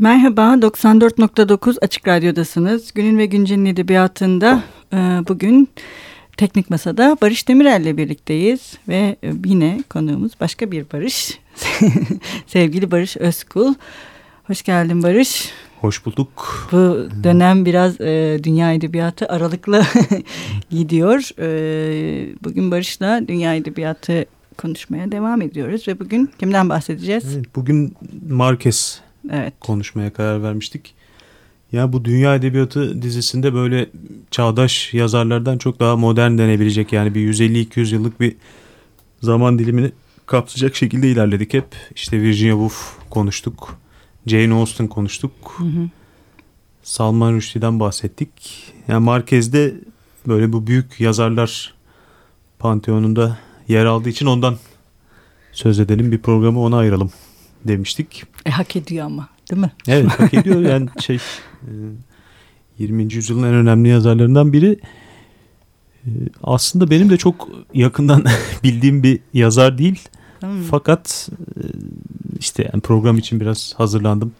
Merhaba, 94.9 Açık Radyo'dasınız. Günün ve Güncel'in edebiyatında e, bugün Teknik Masa'da Barış Demirel ile birlikteyiz. Ve e, yine konuğumuz başka bir Barış, sevgili Barış Özkul. Hoş geldin Barış. Hoş bulduk. Bu dönem biraz e, dünya edebiyatı aralıklı gidiyor. E, bugün Barış'la dünya edebiyatı konuşmaya devam ediyoruz ve bugün kimden bahsedeceğiz? Evet, bugün Marquez evet. konuşmaya karar vermiştik. Ya bu Dünya Edebiyatı dizisinde böyle çağdaş yazarlardan çok daha modern denebilecek yani bir 150-200 yıllık bir zaman dilimini kapsayacak şekilde ilerledik hep. İşte Virginia Woolf konuştuk. Jane Austen konuştuk. Hı hı. Salman Rushdie'den bahsettik. Yani Marquez'de böyle bu büyük yazarlar panteonunda yer aldığı için ondan söz edelim. Bir programı ona ayıralım demiştik. E, hak ediyor ama değil mi? Evet hak ediyor. Yani şey 20. E, yüzyılın en önemli yazarlarından biri. E, aslında benim de çok yakından bildiğim bir yazar değil. Hmm. Fakat e, işte yani program için biraz hazırlandım.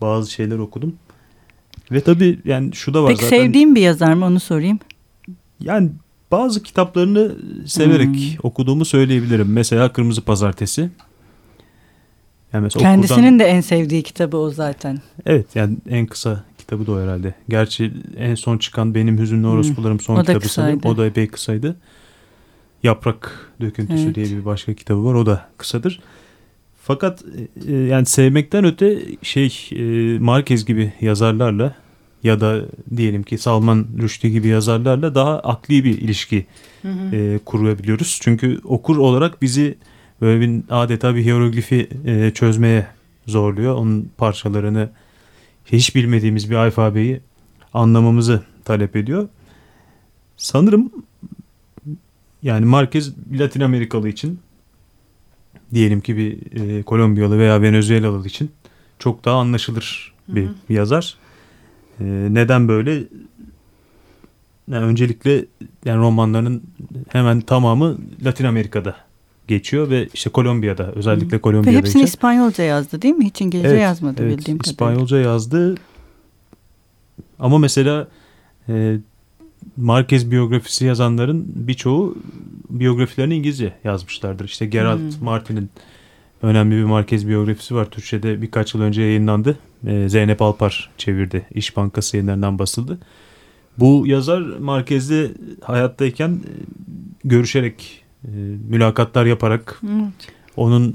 Bazı şeyler okudum. Ve tabii yani şu da var Peki zaten. Peki sevdiğim bir yazar mı onu sorayım. Yani bazı kitaplarını severek hmm. okuduğumu söyleyebilirim. Mesela Kırmızı Pazartesi. Yani mesela Kendisinin okuldan... de en sevdiği kitabı o zaten. Evet yani en kısa kitabı da o herhalde. Gerçi en son çıkan Benim Hüzünlü hmm. Orospularım son o kitabı sanırım. O da epey kısaydı. Yaprak Döküntüsü evet. diye bir başka kitabı var. O da kısadır. Fakat e, yani sevmekten öte şey e, Marquez gibi yazarlarla ya da diyelim ki Salman Rushdie gibi yazarlarla daha akli bir ilişki hı hı. E, kurabiliyoruz. Çünkü okur olarak bizi böyle bir adeta bir hieroglifi e, çözmeye zorluyor. Onun parçalarını hiç bilmediğimiz bir alfabeyi anlamamızı talep ediyor. Sanırım yani Marquez Latin Amerikalı için diyelim ki bir e, Kolombiyalı veya Venezuelalı için çok daha anlaşılır bir, hı hı. yazar. E, neden böyle? Yani öncelikle yani romanlarının hemen tamamı Latin Amerika'da geçiyor ve işte Kolombiya'da özellikle hı. Kolombiya'da. Ve hepsini için. İspanyolca yazdı değil mi? Hiç İngilizce evet, yazmadı evet, bildiğim kadarıyla. İspanyolca yazdı. Ama mesela e, Marquez biyografisi yazanların birçoğu biyografilerini İngilizce yazmışlardır. İşte Gerald hmm. Martin'in önemli bir Marquez biyografisi var. Türkçe'de birkaç yıl önce yayınlandı. Ee, Zeynep Alpar çevirdi. İş Bankası yayınlarından basıldı. Bu yazar Marquez'de hayattayken e, görüşerek, e, mülakatlar yaparak evet. onun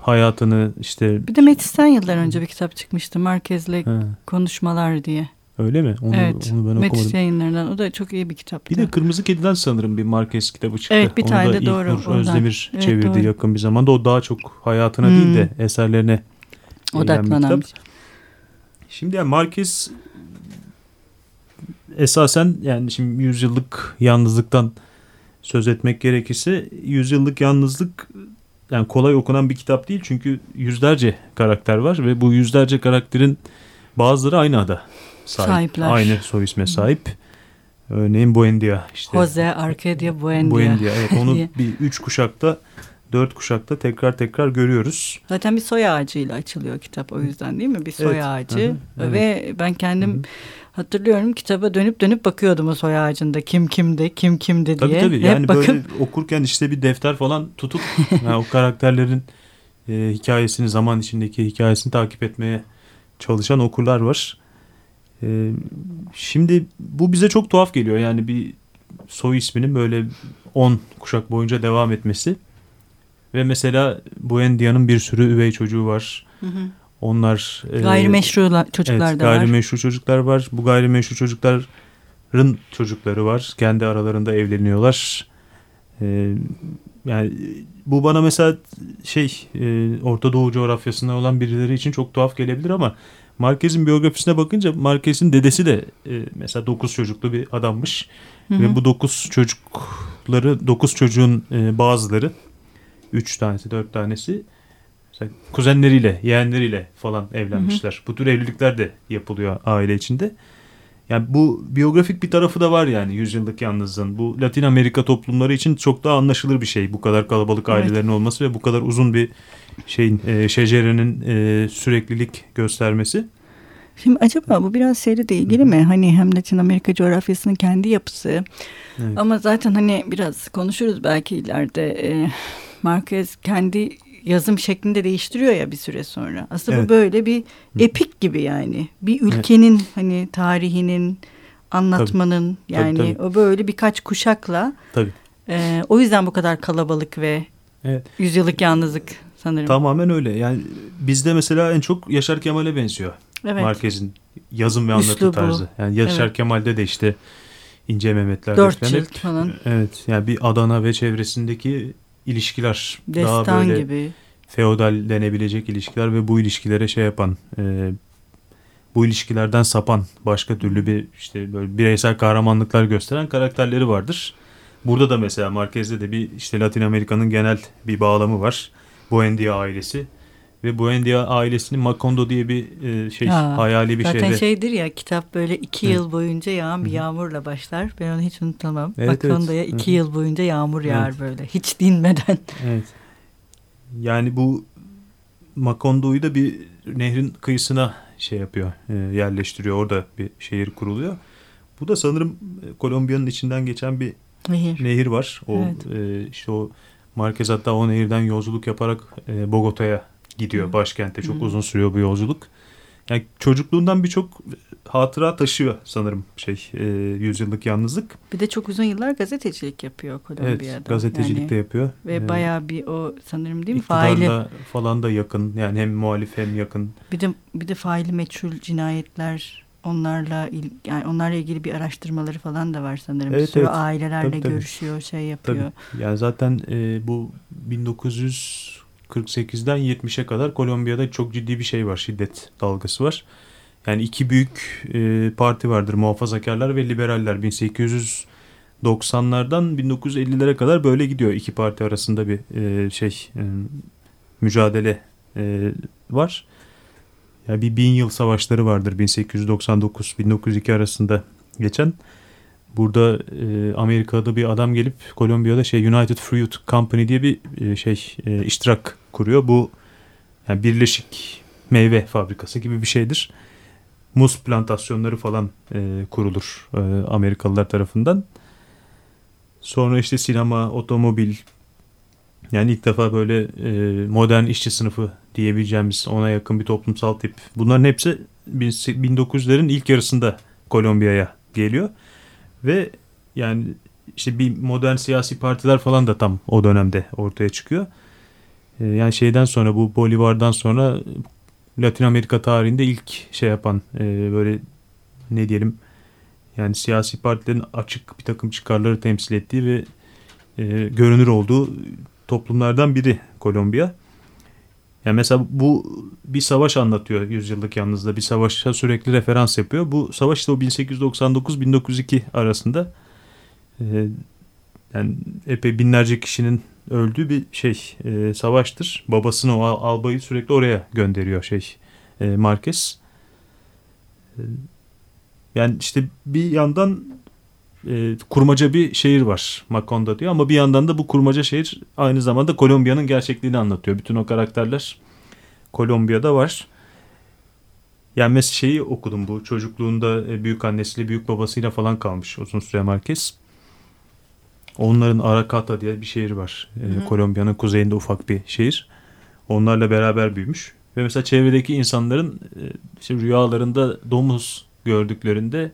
hayatını işte... Bir de Metis'ten yıllar önce bir kitap çıkmıştı Marquez'le konuşmalar diye. Öyle mi? Onu, evet. Onu ben Metis okumadım. yayınlarından. O da çok iyi bir kitap. Bir de Kırmızı Kedi'den sanırım bir Marquez kitabı çıktı. Evet bir onu tane de doğru. Nur Özdemir evet, çevirdi doğru. yakın bir zamanda. O daha çok hayatına hmm. değil de hmm. eserlerine odaklanan bir Şimdi yani Marquez esasen yani şimdi yüzyıllık yalnızlıktan söz etmek gerekirse yüzyıllık yalnızlık yani kolay okunan bir kitap değil. Çünkü yüzlerce karakter var ve bu yüzlerce karakterin bazıları aynı ada sahip. Sahipler. Aynı soy isme sahip. Örneğin Buendia işte. Jose Arcadia Buendia. Buendia evet onu bir üç kuşakta dört kuşakta tekrar tekrar görüyoruz. Zaten bir soy ağacıyla açılıyor kitap o yüzden değil mi? Bir soy evet. ağacı hı hı, ve evet. ben kendim hı hı. Hatırlıyorum kitaba dönüp dönüp bakıyordum o soy ağacında kim kimdi kim kimdi diye. Tabii tabii yani Hep böyle bakıp... okurken işte bir defter falan tutup yani o karakterlerin e, hikayesini zaman içindeki hikayesini takip etmeye çalışan okurlar var. Ee, şimdi bu bize çok tuhaf geliyor. Yani bir soy isminin böyle 10 kuşak boyunca devam etmesi. Ve mesela Buendia'nın bir sürü üvey çocuğu var. Hı hı. Onlar e, gayrimeşru e, çocuklar evet, da var. Gayrimeşru çocuklar var. Bu gayrimeşru çocukların çocukları var. Kendi aralarında evleniyorlar. Ee, yani bu bana mesela şey e, Orta Doğu coğrafyasında olan birileri için çok tuhaf gelebilir ama Marquez'in biyografisine bakınca Marquez'in dedesi de e, mesela 9 çocuklu bir adammış. Hı hı. Ve bu 9 çocukları 9 çocuğun e, bazıları 3 tanesi 4 tanesi mesela kuzenleriyle yeğenleriyle falan evlenmişler. Hı hı. Bu tür evlilikler de yapılıyor aile içinde. Yani bu biyografik bir tarafı da var yani yüzyıllık yalnızlığın. Bu Latin Amerika toplumları için çok daha anlaşılır bir şey. Bu kadar kalabalık ailelerin evet. olması ve bu kadar uzun bir şeyin e, şecerenin e, süreklilik göstermesi. Şimdi acaba bu biraz şeyle de ilgili mi? Hani hem Latin Amerika coğrafyasının kendi yapısı. Evet. Ama zaten hani biraz konuşuruz belki ileride. E, Marquez kendi yazım şeklinde değiştiriyor ya bir süre sonra. Aslında evet. bu böyle bir epik gibi yani. Bir ülkenin evet. hani tarihinin anlatmanın tabii. yani tabii, tabii. o böyle birkaç kuşakla. Tabii. E, o yüzden bu kadar kalabalık ve evet. yüzyıllık yalnızlık sanırım. Tamamen öyle. Yani bizde mesela en çok Yaşar Kemal'e benziyor. Evet. Marquez'in yazım ve anlatı Üslubu. tarzı. Yani Yaşar evet. Kemal'de de işte İnce Mehmetler. Dört cilt falan. Evet. Yani bir Adana ve çevresindeki ilişkiler. Destan daha böyle gibi. Feodal denebilecek ilişkiler ve bu ilişkilere şey yapan e, bu ilişkilerden sapan başka türlü bir işte böyle bireysel kahramanlıklar gösteren karakterleri vardır. Burada da mesela Marquez'de de bir işte Latin Amerika'nın genel bir bağlamı var. Buendia ailesi ve Buendia ailesinin Macondo diye bir e, şey ha, hayali bir zaten şehre. Zaten şeydir ya kitap böyle iki evet. yıl boyunca yağan bir yağmurla başlar. Ben onu hiç unutamam. Evet, Macondo'ya evet. iki yıl boyunca yağmur yağar evet. böyle hiç dinmeden. Evet. Yani bu Macondo'yu da bir nehrin kıyısına şey yapıyor, e, yerleştiriyor. Orada bir şehir kuruluyor. Bu da sanırım e, Kolombiya'nın içinden geçen bir nehir, nehir var. O evet. e, işte o Marquez hatta o nehirden yolculuk yaparak e, Bogota'ya gidiyor. Başkente çok Hı. uzun sürüyor bu yolculuk. Yani çocukluğundan birçok hatıra taşıyor sanırım şey e, yüzyıllık yalnızlık. Bir de çok uzun yıllar gazetecilik yapıyor Kolombiya'da. Evet gazetecilik yani, de yapıyor. Ve ee, bayağı bir o sanırım değil mi? Faili. falan da yakın yani hem muhalif hem yakın. Bir de bir de faili meçhul cinayetler onlarla yani onlarla ilgili bir araştırmaları falan da var sanırım. Evet, bir sürü evet. ailelerle tabii, tabii. görüşüyor, şey yapıyor. Tabii. Yani zaten e, bu 1900 48'den 70'e kadar Kolombiya'da çok ciddi bir şey var. Şiddet dalgası var. Yani iki büyük e, parti vardır. Muhafazakarlar ve liberaller. 1890'lardan 1950'lere kadar böyle gidiyor. iki parti arasında bir e, şey e, mücadele e, var. Yani bir bin yıl savaşları vardır 1899-1902 arasında geçen. Burada e, Amerika'da bir adam gelip Kolombiya'da şey United Fruit Company diye bir e, şey e, iştirak kuruyor. Bu yani birleşik meyve fabrikası gibi bir şeydir. Muz plantasyonları falan e, kurulur e, Amerikalılar tarafından. Sonra işte sinema, otomobil yani ilk defa böyle e, modern işçi sınıfı diyebileceğimiz ona yakın bir toplumsal tip. Bunların hepsi 1900'lerin ilk yarısında Kolombiya'ya geliyor. Ve yani işte bir modern siyasi partiler falan da tam o dönemde ortaya çıkıyor. Ee, yani şeyden sonra bu Bolivar'dan sonra Latin Amerika tarihinde ilk şey yapan e, böyle ne diyelim yani siyasi partilerin açık bir takım çıkarları temsil ettiği ve e, görünür olduğu toplumlardan biri Kolombiya. Yani mesela bu bir savaş anlatıyor yüzyıllık yalnızda bir savaşa sürekli referans yapıyor. Bu savaş da o 1899-1902 arasında e, yani epey binlerce kişinin öldüğü bir şey e, savaştır. Babasını o albayı sürekli oraya gönderiyor şey e, Marquez. E, yani işte bir yandan e, kurmaca bir şehir var Makonda diyor ama bir yandan da bu kurmaca şehir aynı zamanda Kolombiya'nın gerçekliğini anlatıyor. Bütün o karakterler Kolombiya'da var. Yani mesela şeyi okudum bu çocukluğunda e, büyük annesiyle büyük babasıyla falan kalmış uzun süre Marquez. Onların Aracata diye bir şehir var. E, Kolombiya'nın kuzeyinde ufak bir şehir. Onlarla beraber büyümüş. Ve mesela çevredeki insanların e, işte rüyalarında domuz gördüklerinde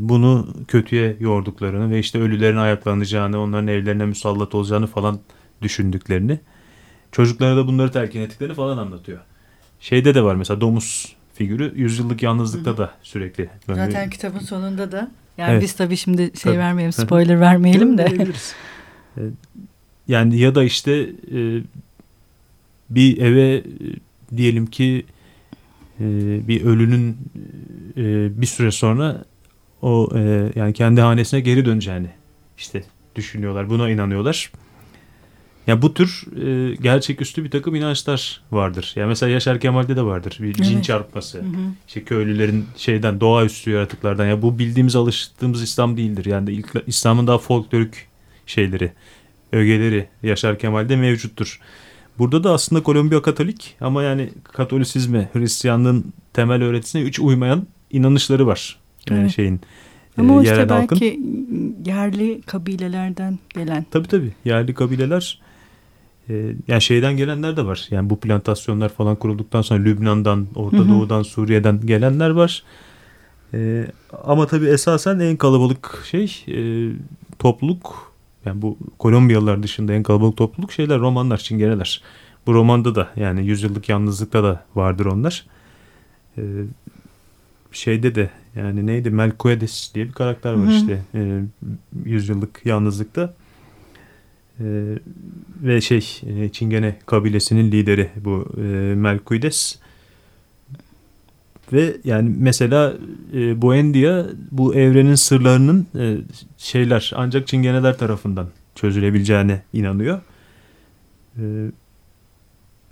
bunu kötüye yorduklarını ve işte ölülerin ayaklanacağını, onların evlerine musallat olacağını falan düşündüklerini. Çocuklara da bunları telkin ettiklerini falan anlatıyor. Şeyde de var mesela domuz figürü yüzyıllık yalnızlıkta Hı. da sürekli. Zaten kitabın sonunda da yani evet. biz tabii şimdi şey tabii. vermeyelim spoiler vermeyelim de. yani ya da işte e, bir eve e, diyelim ki e, bir ölünün e, bir süre sonra o e, yani kendi hanesine geri döneceğini işte düşünüyorlar. Buna inanıyorlar. Yani bu tür e, gerçeküstü bir takım inançlar vardır. Yani mesela Yaşar Kemal'de de vardır. Bir cin evet. çarpması. Hı hı. İşte köylülerin şeyden doğaüstü yaratıklardan. Yani bu bildiğimiz alıştığımız İslam değildir. Yani ilk, İslam'ın daha folklorik şeyleri, ögeleri Yaşar Kemal'de mevcuttur. Burada da aslında Kolombiya Katolik ama yani Katolisizme, Hristiyanlığın temel öğretisine hiç uymayan inanışları var. Evet. Yani şeyin ama e, işte belki yerli kabilelerden gelen. Tabii tabii yerli kabileler yani şeyden gelenler de var. Yani bu plantasyonlar falan kurulduktan sonra Lübnan'dan, Orta hı hı. Doğu'dan, Suriye'den gelenler var. E, ama tabii esasen en kalabalık şey e, topluluk yani bu Kolombiyalılar dışında en kalabalık topluluk şeyler romanlar, çingeneler. Bu romanda da yani yüzyıllık yalnızlıkta da vardır onlar. Ee, şeyde de yani neydi Melquiades diye bir karakter var Hı-hı. işte e, yüzyıllık yalnızlıkta. E, ve şey e, Çingene kabilesinin lideri bu e, Melquiades. Ve yani mesela e, Buendia bu evrenin sırlarının e, şeyler ancak Çingeneler tarafından çözülebileceğine inanıyor. E,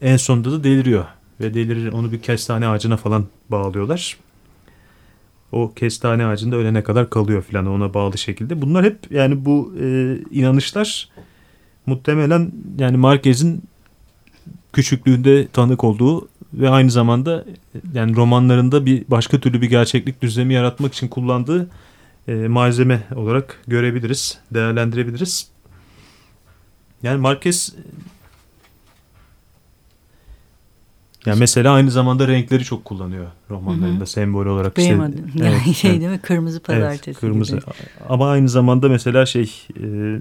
en sonunda da deliriyor ve delirir onu bir kestane ağacına falan bağlıyorlar. O kestane ağacında ölene kadar kalıyor filan ona bağlı şekilde. Bunlar hep yani bu e, inanışlar muhtemelen yani Marquez'in küçüklüğünde tanık olduğu ve aynı zamanda yani romanlarında bir başka türlü bir gerçeklik düzlemi yaratmak için kullandığı e, malzeme olarak görebiliriz, değerlendirebiliriz. Yani Marquez yani mesela aynı zamanda renkleri çok kullanıyor romanlarında Hı-hı. sembol olarak. Beğenmedim. Işte, evet, şey evet. değil mi? Kırmızı pazartesi evet, kırmızı. Gibi. Ama aynı zamanda mesela şey e,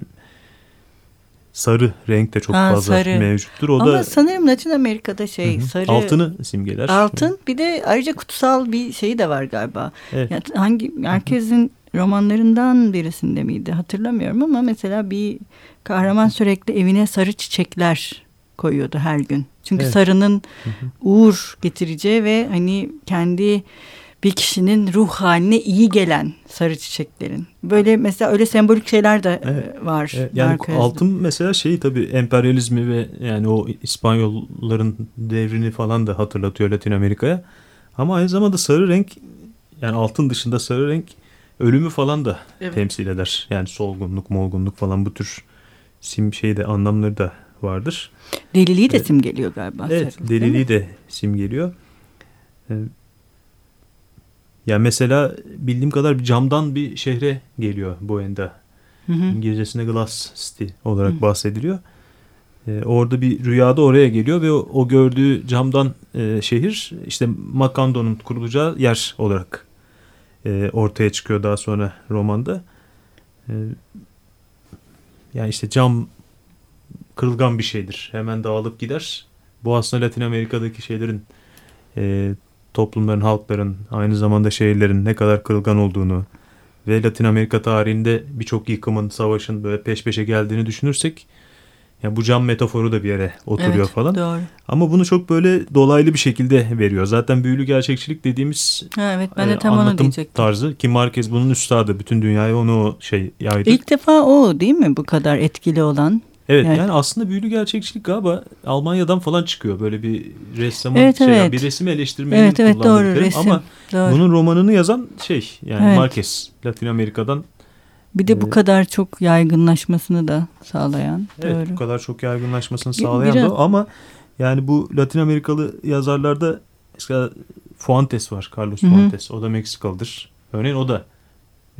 sarı renk de çok ha, fazla sarı. mevcuttur. O Ama da sanırım Latin Amerika'da şey Hı-hı. sarı altını simgeler. Altın bir de ayrıca kutsal bir şeyi de var galiba. Evet. Yani hangi herkesin romanlarından birisinde miydi hatırlamıyorum ama mesela bir kahraman sürekli evine sarı çiçekler koyuyordu her gün. Çünkü evet. sarının Hı-hı. uğur getireceği ve hani kendi bir kişinin ruh haline iyi gelen sarı çiçeklerin. Böyle mesela öyle sembolik şeyler de evet. var. Evet. Yani altın mesela şeyi tabii emperyalizmi ve yani o İspanyolların devrini falan da hatırlatıyor Latin Amerika'ya. Ama aynı zamanda sarı renk yani altın dışında sarı renk ölümü falan da evet. temsil eder. Yani solgunluk, molgunluk falan bu tür sim şeyde anlamları da vardır. Deliliği de evet. simgeliyor galiba. Evet, sarı, deliliği de simgeliyor. Evet. Yani mesela bildiğim kadar bir camdan bir şehre geliyor Boenda. Hı hı. İngilizcesinde Glass City olarak hı. bahsediliyor. Ee, orada bir rüyada oraya geliyor ve o, o gördüğü camdan e, şehir işte Makando'nun kurulacağı yer olarak e, ortaya çıkıyor daha sonra romanda. E, yani işte cam kırılgan bir şeydir. Hemen dağılıp gider. Bu aslında Latin Amerika'daki şeylerin e, toplumların, halkların, aynı zamanda şehirlerin ne kadar kırılgan olduğunu ve Latin Amerika tarihinde birçok yıkımın, savaşın böyle peş peşe geldiğini düşünürsek yani bu cam metaforu da bir yere oturuyor evet, falan. Doğru. Ama bunu çok böyle dolaylı bir şekilde veriyor. Zaten büyülü gerçekçilik dediğimiz ha, evet, ben de e, tam anlatım onu tarzı ki Marquez bunun üstadı. Bütün dünyaya onu şey yaydı. İlk defa o değil mi bu kadar etkili olan? Evet yani, yani aslında büyülü gerçekçilik galiba Almanya'dan falan çıkıyor. Böyle bir ressamın evet, şey, evet. bir resim eleştirmenin evet, evet, doğru, resim, ama doğru. bunun romanını yazan şey yani evet. Marquez Latin Amerika'dan bir de bu ee, kadar çok yaygınlaşmasını da sağlayan. Evet doğru. bu kadar çok yaygınlaşmasını sağlayan Biraz... da ama yani bu Latin Amerikalı yazarlarda mesela Fuentes var Carlos Hı-hı. Fuentes o da Meksikalıdır. Örneğin o da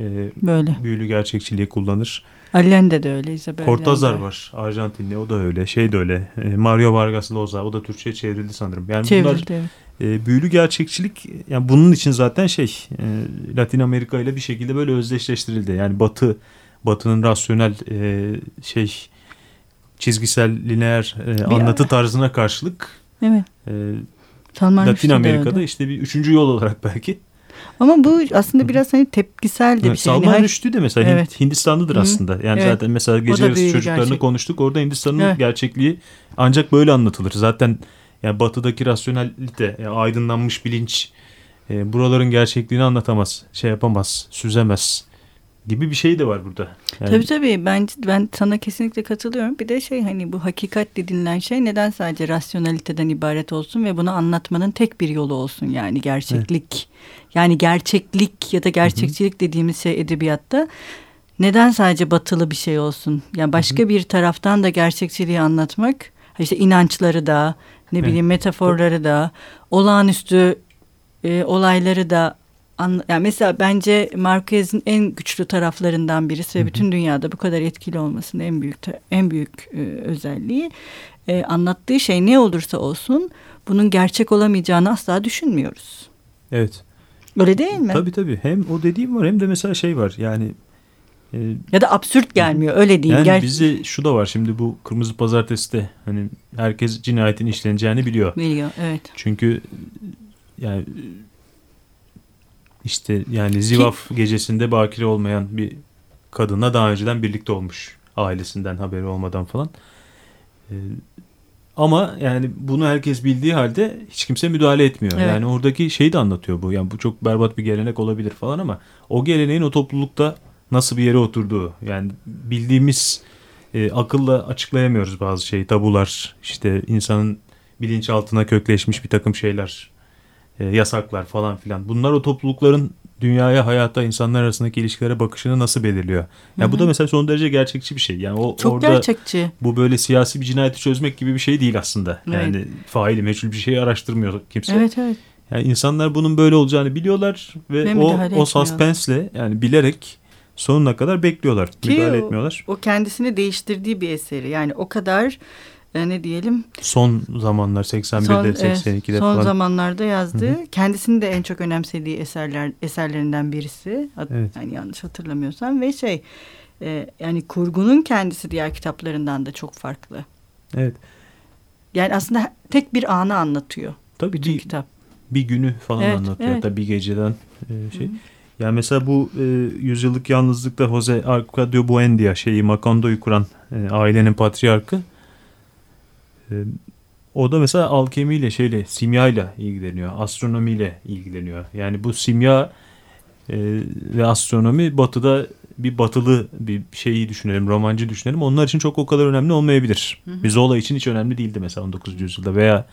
e, Böyle. büyülü gerçekçiliği kullanır. Allende de öyle. Isabel Cortazar var. Arjantinli. O da öyle. Şey de öyle. E, Mario Vargas Llosa. O da Türkçe'ye çevrildi sanırım. Yani çevrildi, bunlar evet. e, büyülü gerçekçilik yani bunun için zaten şey e, Latin Amerika ile bir şekilde böyle özdeşleştirildi. Yani Batı Batı'nın rasyonel e, şey çizgisel lineer e, anlatı tarzına karşılık evet. e, Latin Amerika'da işte bir üçüncü yol olarak belki ama bu aslında biraz hani tepkisel de bir evet, şey. Salman hani Rushdie de mesela evet. Hindistanlıdır aslında. Yani evet. zaten mesela gece yarısı çocuklarını gerçek. konuştuk. Orada Hindistan'ın evet. gerçekliği ancak böyle anlatılır. Zaten yani batıdaki rasyonelite, yani aydınlanmış bilinç e, buraların gerçekliğini anlatamaz, şey yapamaz, süzemez. Gibi bir şey de var burada. Yani... Tabii tabii ben, ben sana kesinlikle katılıyorum. Bir de şey hani bu hakikat dediğinden şey neden sadece rasyonaliteden ibaret olsun ve bunu anlatmanın tek bir yolu olsun yani gerçeklik. Evet. Yani gerçeklik ya da gerçekçilik dediğimiz şey edebiyatta neden sadece batılı bir şey olsun? Yani başka Hı-hı. bir taraftan da gerçekçiliği anlatmak işte inançları da ne evet. bileyim metaforları da olağanüstü e, olayları da yani mesela bence Marquez'in en güçlü taraflarından birisi ve bütün dünyada bu kadar etkili olmasının en büyük en büyük e, özelliği e, anlattığı şey ne olursa olsun bunun gerçek olamayacağını asla düşünmüyoruz. Evet. Öyle değil mi? Tabii tabii. Hem o dediğim var hem de mesela şey var yani e, ya da absürt gelmiyor öyle değil. Yani Ger bize şu da var şimdi bu Kırmızı Pazartesi de hani herkes cinayetin işleneceğini biliyor. Biliyor evet. Çünkü yani işte yani Zivaf Ki... gecesinde bakire olmayan bir kadınla daha önceden birlikte olmuş. Ailesinden haberi olmadan falan. Ee, ama yani bunu herkes bildiği halde hiç kimse müdahale etmiyor. Evet. Yani oradaki şeyi de anlatıyor bu. Yani bu çok berbat bir gelenek olabilir falan ama o geleneğin o toplulukta nasıl bir yere oturduğu. Yani bildiğimiz e, akılla açıklayamıyoruz bazı şey. Tabular, işte insanın bilinçaltına kökleşmiş bir takım şeyler e, yasaklar falan filan. Bunlar o toplulukların dünyaya, hayata, insanlar arasındaki ilişkilere bakışını nasıl belirliyor? Yani bu da mesela son derece gerçekçi bir şey. Yani o Çok orada gerçekçi. Bu böyle siyasi bir cinayeti çözmek gibi bir şey değil aslında. Evet. Yani faili meçhul bir şeyi araştırmıyor kimse. Evet evet. Yani insanlar bunun böyle olacağını biliyorlar ve, ve o o suspensle yani bilerek sonuna kadar bekliyorlar. Ki müdahale etmiyorlar. O, o kendisini değiştirdiği bir eseri. Yani o kadar e, ne diyelim son zamanlar 81'de son, 82'de son falan. zamanlarda yazdığı Hı-hı. kendisini de en çok önemsediği eserler eserlerinden birisi evet. yani yanlış hatırlamıyorsam ve şey e, yani kurgunun kendisi diğer kitaplarından da çok farklı. Evet. Yani aslında tek bir anı anlatıyor. Tabii bütün bir, kitap. Bir günü falan evet, anlatıyor. Evet. Hatta bir geceden e, şey. Hı-hı. Yani mesela bu e, yüzyıllık yalnızlıkta Jose Arcadio Buendia şeyi Macondo'yu kuran e, ailenin patriarkı o da mesela alkemiyle şeyle simyayla ilgileniyor. Astronomiyle ilgileniyor. Yani bu simya e, ve astronomi batıda bir batılı bir şeyi düşünelim, romancı düşünelim. Onlar için çok o kadar önemli olmayabilir. Hı hı. Zola için hiç önemli değildi mesela 19. yüzyılda veya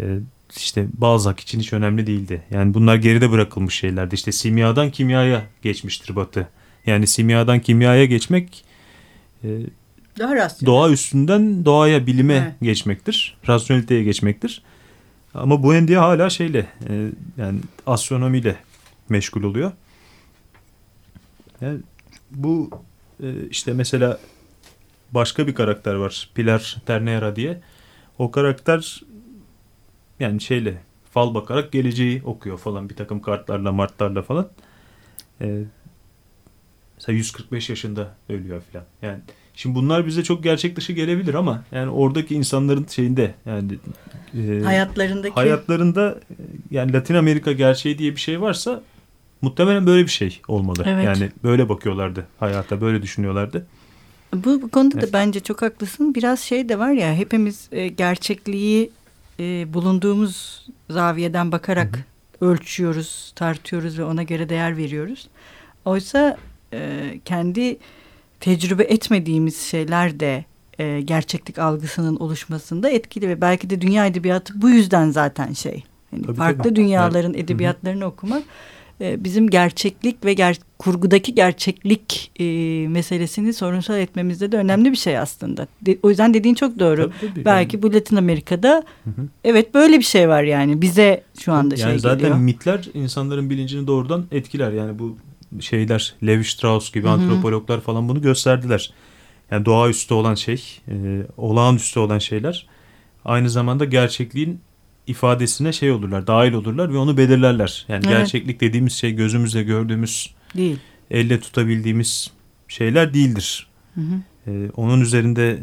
e, işte Balzac için hiç önemli değildi. Yani bunlar geride bırakılmış şeylerdi. İşte simyadan kimyaya geçmiştir Batı. Yani simyadan kimyaya geçmek e, daha rasyonel. Doğa üstünden doğaya, bilime evet. geçmektir. Rasyoneliteye geçmektir. Ama bu endiye hala şeyle e, yani astronomiyle meşgul oluyor. Yani bu e, işte mesela başka bir karakter var. Pilar Ternera diye. O karakter yani şeyle fal bakarak geleceği okuyor falan bir takım kartlarla martlarla falan. E, mesela 145 yaşında ölüyor falan. Yani Şimdi bunlar bize çok gerçek dışı gelebilir ama yani oradaki insanların şeyinde yani e, hayatlarındaki hayatlarında yani Latin Amerika gerçeği diye bir şey varsa muhtemelen böyle bir şey olmalı. Evet. Yani böyle bakıyorlardı hayata, böyle düşünüyorlardı. Bu, bu konuda evet. da bence çok haklısın. Biraz şey de var ya hepimiz e, gerçekliği e, bulunduğumuz zaviyeden bakarak Hı-hı. ölçüyoruz, tartıyoruz ve ona göre değer veriyoruz. Oysa e, kendi tecrübe etmediğimiz şeyler de e, gerçeklik algısının oluşmasında etkili ve belki de dünya edebiyatı bu yüzden zaten şey. Yani tabii, farklı tabii. dünyaların evet. edebiyatlarını Hı-hı. okumak e, bizim gerçeklik ve ger kurgudaki gerçeklik e, meselesini sorunsal etmemizde de önemli bir şey aslında. De, o yüzden dediğin çok doğru. Tabii, tabii, belki yani. bu Latin Amerika'da Hı-hı. evet böyle bir şey var yani bize şu anda yani şey zaten geliyor. Zaten mitler insanların bilincini doğrudan etkiler. Yani bu şeyler Levi Strauss gibi Hı-hı. antropologlar falan bunu gösterdiler. Yani doğaüstü olan şey, e, olağanüstü olan şeyler aynı zamanda gerçekliğin ifadesine şey olurlar, dahil olurlar ve onu belirlerler. Yani evet. gerçeklik dediğimiz şey gözümüzle gördüğümüz, değil. elle tutabildiğimiz şeyler değildir. Hı hı. E, onun üzerinde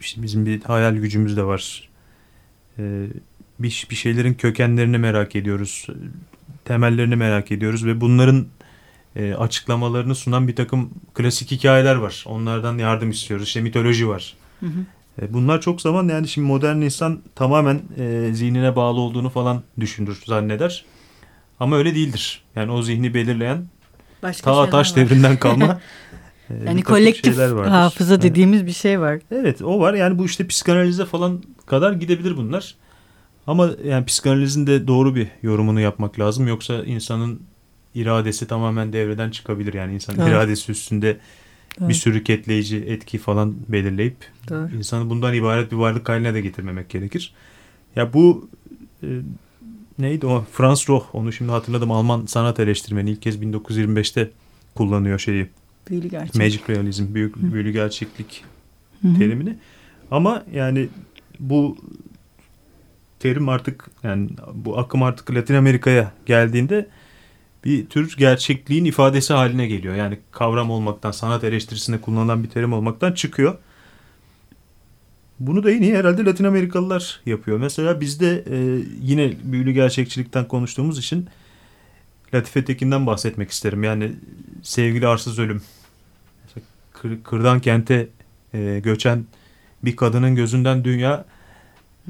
işte bizim bir hayal gücümüz de var. E, bir, bir şeylerin kökenlerini merak ediyoruz, temellerini merak ediyoruz ve bunların e, açıklamalarını sunan bir takım klasik hikayeler var. Onlardan yardım istiyoruz. İşte mitoloji var. Hı hı. E, bunlar çok zaman yani şimdi modern insan tamamen e, zihnine bağlı olduğunu falan düşünür, zanneder. Ama öyle değildir. Yani o zihni belirleyen Başka ta taş devrinden kalma e, yani kolektif hafıza dediğimiz evet. bir şey var. Evet o var yani bu işte psikanalize falan kadar gidebilir bunlar. Ama yani psikanalizin de doğru bir yorumunu yapmak lazım. Yoksa insanın iradesi tamamen devreden çıkabilir. Yani insan evet. iradesi üstünde evet. bir sürü ketleyici etki falan belirleyip Doğru. insanı bundan ibaret bir varlık haline de getirmemek gerekir. Ya bu e, neydi o Franz Roh onu şimdi hatırladım Alman sanat eleştirmeni ilk kez 1925'te kullanıyor şeyi. Büyülü gerçek. Magic realizm, büyük, büyülü gerçeklik Hı. terimini. Ama yani bu terim artık yani bu akım artık Latin Amerika'ya geldiğinde bir tür gerçekliğin ifadesi haline geliyor. Yani kavram olmaktan, sanat eleştirisinde kullanılan bir terim olmaktan çıkıyor. Bunu da yine herhalde Latin Amerikalılar yapıyor. Mesela bizde e, yine büyülü gerçekçilikten konuştuğumuz için Latife Tekin'den bahsetmek isterim. Yani sevgili arsız ölüm. Mesela kır, kırdan kente e, göçen bir kadının gözünden dünya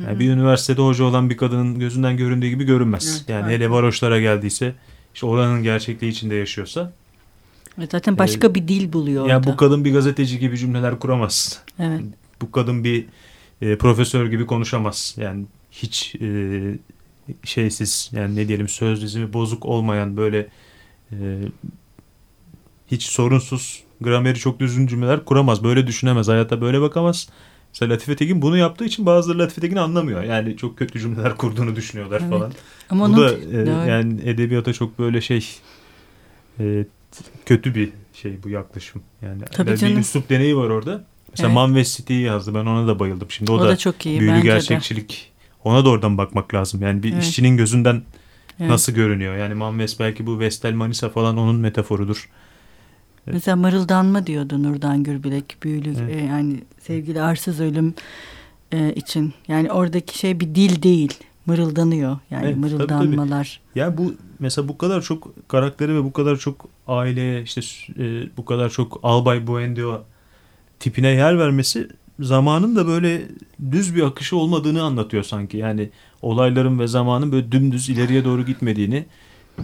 yani bir üniversitede hoca olan bir kadının gözünden göründüğü gibi görünmez. Evet, yani evet. hele varoşlara geldiyse işte oranın gerçekliği içinde yaşıyorsa. Evet, zaten başka ee, bir dil buluyor Yani orada. bu kadın bir gazeteci gibi cümleler kuramaz. Evet. Bu kadın bir e, profesör gibi konuşamaz. Yani hiç e, şeysiz yani ne diyelim söz dizimi bozuk olmayan böyle e, hiç sorunsuz grameri çok düzgün cümleler kuramaz. Böyle düşünemez. Hayata böyle bakamaz. Mesela Latife Tekin bunu yaptığı için bazıları Latife Tekin'i anlamıyor. Yani çok kötü cümleler kurduğunu düşünüyorlar evet. falan. Ama Bu da e, yani edebiyata çok böyle şey e, kötü bir şey bu yaklaşım. Yani Tabii bir üslup deneyi var orada. Mesela evet. Man ve City'yi yazdı. Ben ona da bayıldım. Şimdi o, o da, da çok iyi. büyülü gerçekçilik. De. Ona da oradan bakmak lazım. Yani bir evet. işçinin gözünden evet. nasıl görünüyor. Yani Manves belki bu Vestel Manisa falan onun metaforudur. Evet. Mesela mırıldanma diyordu Nurdan Gürbilek büyülü evet. e, yani sevgili arsız ölüm e, için. Yani oradaki şey bir dil değil mırıldanıyor yani evet, mırıldanmalar. Tabii, tabii. Yani bu mesela bu kadar çok karakteri ve bu kadar çok aileye işte e, bu kadar çok albay Buendio tipine yer vermesi zamanın da böyle düz bir akışı olmadığını anlatıyor sanki. Yani olayların ve zamanın böyle dümdüz ileriye doğru gitmediğini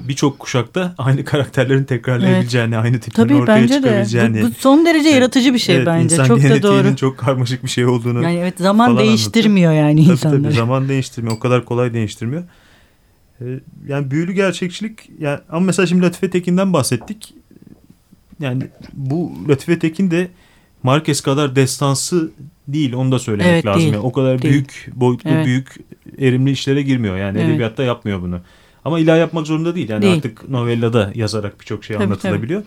birçok kuşakta aynı karakterlerin tekrarlayabileceğini, evet. aynı tiplerin Tabii, ortaya bence çıkabileceğini. De. Bu, bu son derece evet, yaratıcı bir şey evet, bence. İnsan çok da doğru. çok karmaşık bir şey olduğunu. Yani evet zaman değiştirmiyor anlatıyor. yani tabii, insanları. Tabii zaman değiştirmiyor. O kadar kolay değiştirmiyor. Ee, yani büyülü gerçekçilik yani ama mesela şimdi Latife Tekin'den bahsettik. Yani bu Latife Tekin de Marquez kadar destansı değil onu da söylemek evet, lazım. Değil, yani o kadar değil. büyük boyutlu evet. büyük erimli işlere girmiyor yani evet. edebiyatta yapmıyor bunu. Ama illa yapmak zorunda değil. Yani değil. artık novellada yazarak birçok şey tabii, anlatılabiliyor.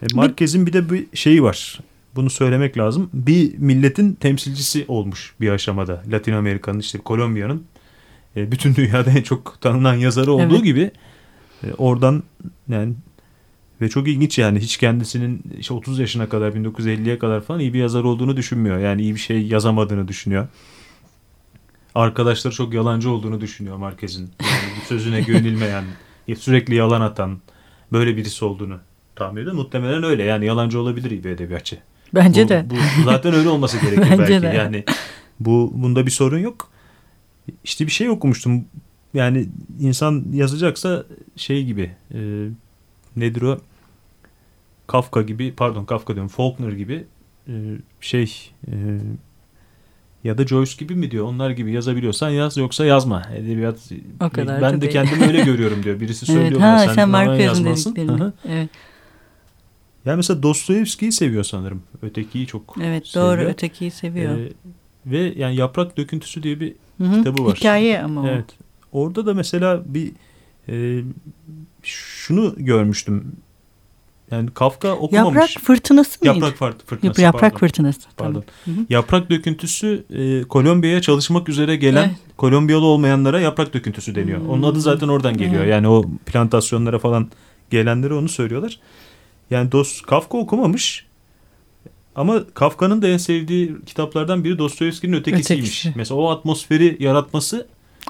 Tabii. E, Marquez'in bir de bir şeyi var. Bunu söylemek lazım. Bir milletin temsilcisi olmuş bir aşamada. Latin Amerika'nın işte Kolombiya'nın e, bütün dünyada en çok tanınan yazarı olduğu evet. gibi e, oradan yani ve çok ilginç yani hiç kendisinin işte 30 yaşına kadar 1950'ye kadar falan iyi bir yazar olduğunu düşünmüyor. Yani iyi bir şey yazamadığını düşünüyor arkadaşları çok yalancı olduğunu düşünüyor Marquez'in. Sözüne güvenilmeyen, sürekli yalan atan böyle birisi olduğunu tahmin ediyor. Muhtemelen öyle. Yani yalancı olabilir bir edebiyatçı. Bence bu, de. Bu zaten öyle olması gerekiyor Bence belki. De. Yani bu bunda bir sorun yok. İşte bir şey okumuştum. Yani insan yazacaksa şey gibi e, nedir o? Kafka gibi pardon Kafka diyorum Faulkner gibi e, şey e, ya da Joyce gibi mi diyor? Onlar gibi yazabiliyorsan yaz yoksa yazma. Edebiyat o kadar ben de değil. kendimi öyle görüyorum diyor. Birisi söylüyor evet, ha, sen, sen Mark yazmalısın evet. yani mesela Dostoyevski'yi seviyor sanırım. Ötekiyi çok evet seviyor. doğru ötekiyi seviyor. Ee, ve yani yaprak döküntüsü diye bir Hı-hı. kitabı var. hikaye ama evet. Orada da mesela bir e, şunu görmüştüm yani Kafka okumamış. Yaprak fırtınası mıydı? Yaprak fırtınası. Yaprak pardon. fırtınası. Pardon. Tamam. Yaprak döküntüsü e, Kolombiya'ya çalışmak üzere gelen evet. Kolombiyalı olmayanlara yaprak döküntüsü deniyor. Hmm. Onun adı zaten oradan geliyor. Evet. Yani o plantasyonlara falan gelenlere onu söylüyorlar. Yani Dost Kafka okumamış. Ama Kafka'nın da en sevdiği kitaplardan biri Dostoyevski'nin ötekisiymiş. Ötekisi. Mesela o atmosferi yaratması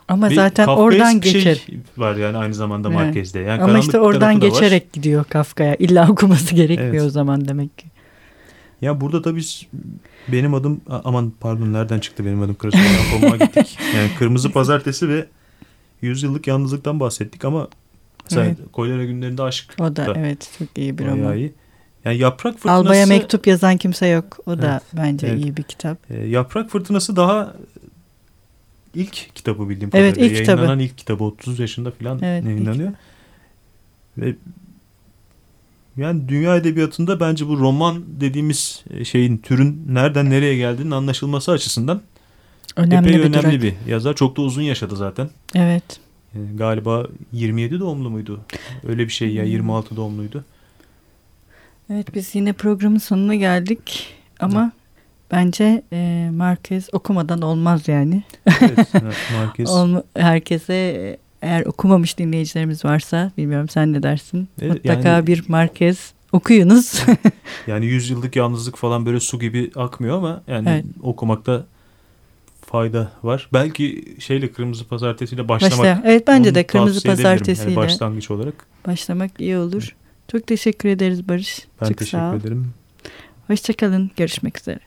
ama zaten oradan geçer. Şey var yani aynı zamanda evet. Marquez'de. Yani Ama işte oradan geçerek gidiyor Kafka'ya. İlla okuması gerekmiyor evet. o zaman demek ki. Ya burada tabii benim adım aman pardon nereden çıktı benim adım Kırmızı gittik. Yani Kırmızı Pazartesi ve yüzyıllık yalnızlıktan bahsettik ama Mesela evet. Kolera günlerinde aşk. O da, da evet çok iyi bir roman. Iyi. Yani Yaprak Fırtınası... Alba'ya mektup yazan kimse yok. O da evet, bence evet. iyi bir kitap. E, Yaprak Fırtınası daha ilk kitabı bildiğim kadarıyla. Evet ilk Yayınlanan kitabı. ilk kitabı 30 yaşında falan evet, yayınlanıyor. Ve yani dünya edebiyatında bence bu roman dediğimiz e, şeyin türün nereden nereye geldiğinin anlaşılması açısından önemli epey bir önemli durak. bir yazar. Çok da uzun yaşadı zaten. Evet. Yani e, galiba 27 doğumlu muydu? Öyle bir şey ya 26 hmm. doğumluydu. Evet biz yine programın sonuna geldik ama evet. Bence e, Marquez okumadan olmaz yani. Evet, Marquez. herkese eğer okumamış dinleyicilerimiz varsa bilmiyorum sen ne dersin? Evet, Mutlaka yani, bir Marquez okuyunuz. yani yüzyıllık yalnızlık falan böyle su gibi akmıyor ama yani evet. okumakta fayda var. Belki şeyle Kırmızı Pazartesi'yle başlamak. Başla. Evet bence de Kırmızı Pazartesi'yle. Yani başlangıç olarak. Başlamak iyi olur. Evet. Çok teşekkür ederiz Barış. Ben Çok teşekkür ederim. Hoşçakalın. Görüşmek üzere.